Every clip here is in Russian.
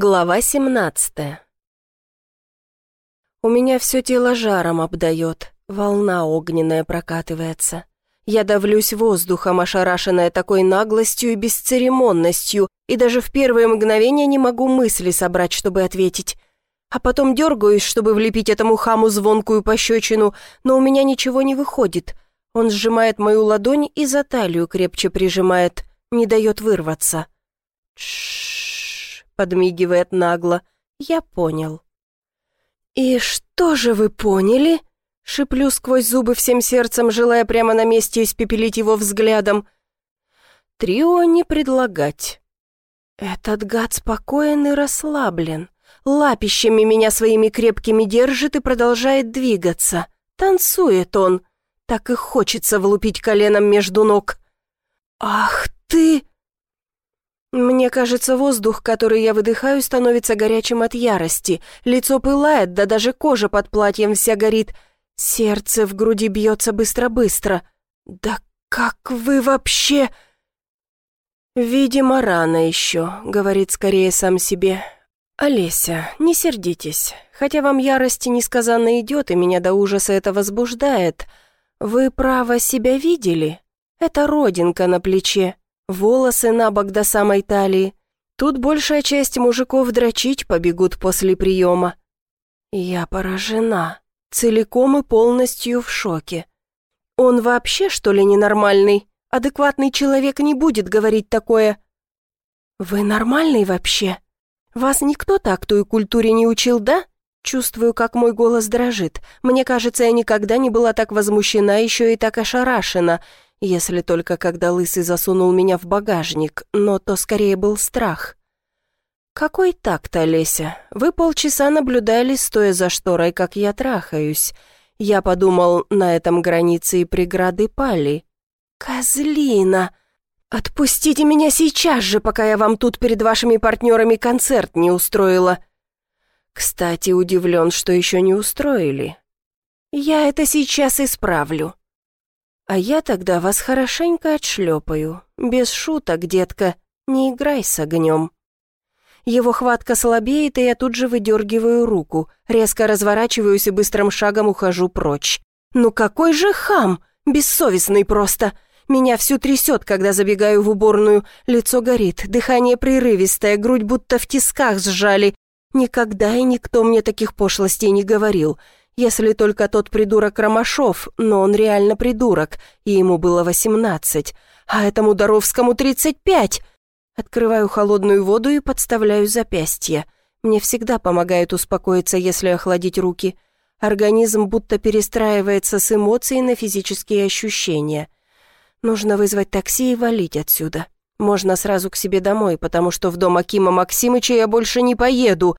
Глава 17 У меня все тело жаром обдает, волна огненная прокатывается. Я давлюсь воздухом, ошарашенная такой наглостью и бесцеремонностью, и даже в первые мгновения не могу мысли собрать, чтобы ответить. А потом дергаюсь, чтобы влепить этому хаму звонкую пощечину, но у меня ничего не выходит. Он сжимает мою ладонь и за талию крепче прижимает, не дает вырваться. Тш, подмигивает нагло. Я понял. «И что же вы поняли?» Шиплю сквозь зубы всем сердцем, желая прямо на месте испепелить его взглядом. Трио не предлагать. Этот гад спокоен и расслаблен. Лапищами меня своими крепкими держит и продолжает двигаться. Танцует он. Так и хочется влупить коленом между ног. «Ах ты!» Кажется, воздух, который я выдыхаю, становится горячим от ярости. Лицо пылает, да даже кожа под платьем вся горит. Сердце в груди бьется быстро-быстро. «Да как вы вообще...» «Видимо, рано еще», — говорит скорее сам себе. «Олеся, не сердитесь. Хотя вам ярости несказанно идет, и меня до ужаса это возбуждает. Вы, право, себя видели? Это родинка на плече, волосы на бок до самой талии. Тут большая часть мужиков дрочить побегут после приема. Я поражена, целиком и полностью в шоке. Он вообще, что ли, ненормальный? Адекватный человек не будет говорить такое. Вы нормальный вообще? Вас никто так той культуре не учил, да? Чувствую, как мой голос дрожит. Мне кажется, я никогда не была так возмущена, еще и так ошарашена если только когда Лысый засунул меня в багажник, но то скорее был страх. «Какой так Олеся? Вы полчаса наблюдали, стоя за шторой, как я трахаюсь. Я подумал, на этом границе и преграды пали. Козлина! Отпустите меня сейчас же, пока я вам тут перед вашими партнерами концерт не устроила!» «Кстати, удивлен, что еще не устроили. Я это сейчас исправлю». А я тогда вас хорошенько отшлепаю. Без шуток, детка, не играй с огнем. Его хватка слабеет, и я тут же выдергиваю руку, резко разворачиваюсь и быстрым шагом ухожу прочь. Ну какой же хам! Бессовестный просто! Меня всю трясет, когда забегаю в уборную. Лицо горит, дыхание прерывистое, грудь будто в тисках сжали. Никогда и никто мне таких пошлостей не говорил. Если только тот придурок Ромашов, но он реально придурок, и ему было восемнадцать, а этому Доровскому тридцать пять. Открываю холодную воду и подставляю запястье. Мне всегда помогает успокоиться, если охладить руки. Организм будто перестраивается с эмоций на физические ощущения. Нужно вызвать такси и валить отсюда. Можно сразу к себе домой, потому что в дом Акима Максимыча я больше не поеду.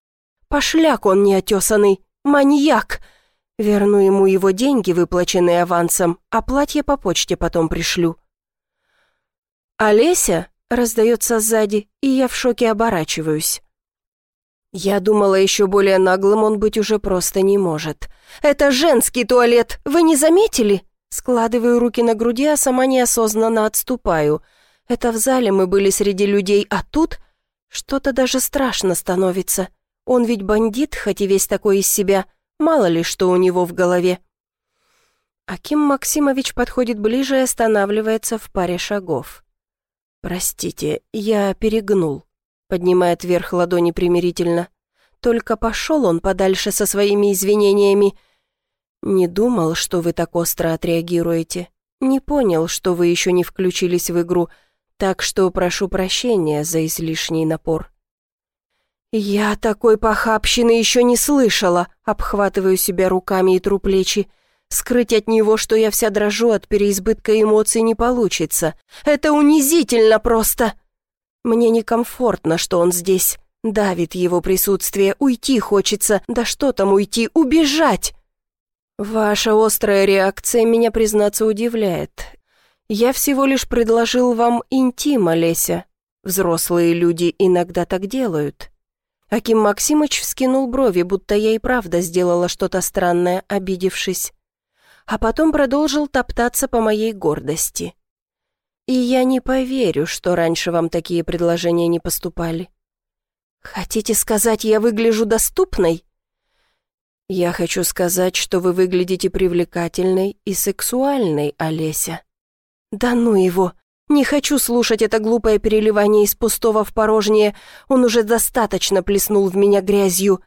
Пошляк он неотесанный, маньяк. Верну ему его деньги, выплаченные авансом, а платье по почте потом пришлю. «Олеся?» — раздается сзади, и я в шоке оборачиваюсь. Я думала, еще более наглым он быть уже просто не может. «Это женский туалет, вы не заметили?» Складываю руки на груди, а сама неосознанно отступаю. Это в зале мы были среди людей, а тут что-то даже страшно становится. Он ведь бандит, хоть и весь такой из себя — Мало ли, что у него в голове. Аким Максимович подходит ближе и останавливается в паре шагов. «Простите, я перегнул», — поднимает вверх ладони примирительно. «Только пошел он подальше со своими извинениями. Не думал, что вы так остро отреагируете. Не понял, что вы еще не включились в игру, так что прошу прощения за излишний напор». «Я такой похабщины еще не слышала», обхватываю себя руками и тру плечи. Скрыть от него, что я вся дрожу от переизбытка эмоций, не получится. Это унизительно просто. Мне некомфортно, что он здесь. Давит его присутствие, уйти хочется. Да что там уйти, убежать. Ваша острая реакция меня, признаться, удивляет. Я всего лишь предложил вам интим, Олеся. Взрослые люди иногда так делают. Аким Максимыч вскинул брови, будто я и правда сделала что-то странное, обидевшись. А потом продолжил топтаться по моей гордости. И я не поверю, что раньше вам такие предложения не поступали. Хотите сказать, я выгляжу доступной? Я хочу сказать, что вы выглядите привлекательной и сексуальной, Олеся. Да ну его! Не хочу слушать это глупое переливание из пустого в порожнее. Он уже достаточно плеснул в меня грязью.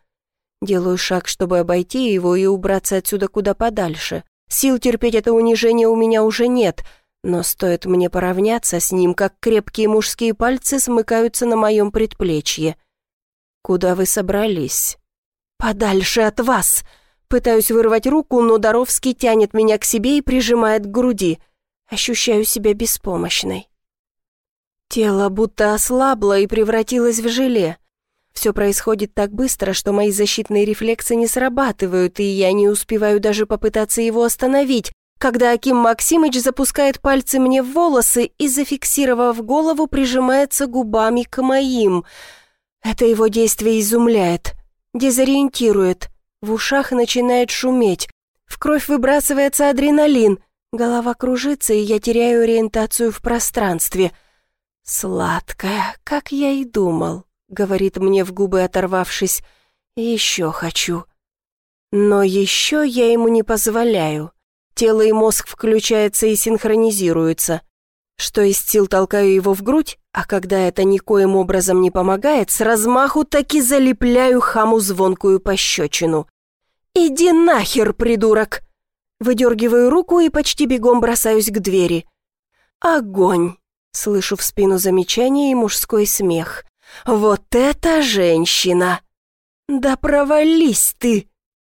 Делаю шаг, чтобы обойти его и убраться отсюда куда подальше. Сил терпеть это унижение у меня уже нет, но стоит мне поравняться с ним, как крепкие мужские пальцы смыкаются на моем предплечье. «Куда вы собрались?» «Подальше от вас!» Пытаюсь вырвать руку, но Доровский тянет меня к себе и прижимает к груди. Ощущаю себя беспомощной. Тело будто ослабло и превратилось в желе. Все происходит так быстро, что мои защитные рефлексы не срабатывают, и я не успеваю даже попытаться его остановить, когда Аким Максимыч запускает пальцы мне в волосы и, зафиксировав голову, прижимается губами к моим. Это его действие изумляет дезориентирует. В ушах начинает шуметь. В кровь выбрасывается адреналин. Голова кружится, и я теряю ориентацию в пространстве. «Сладкая, как я и думал», — говорит мне в губы, оторвавшись. «Еще хочу». Но еще я ему не позволяю. Тело и мозг включаются и синхронизируются. Что из сил толкаю его в грудь, а когда это никоим образом не помогает, с размаху таки залепляю хаму звонкую пощечину. «Иди нахер, придурок!» Выдергиваю руку и почти бегом бросаюсь к двери. «Огонь!» Слышу в спину замечание и мужской смех. «Вот это женщина!» «Да провались ты!»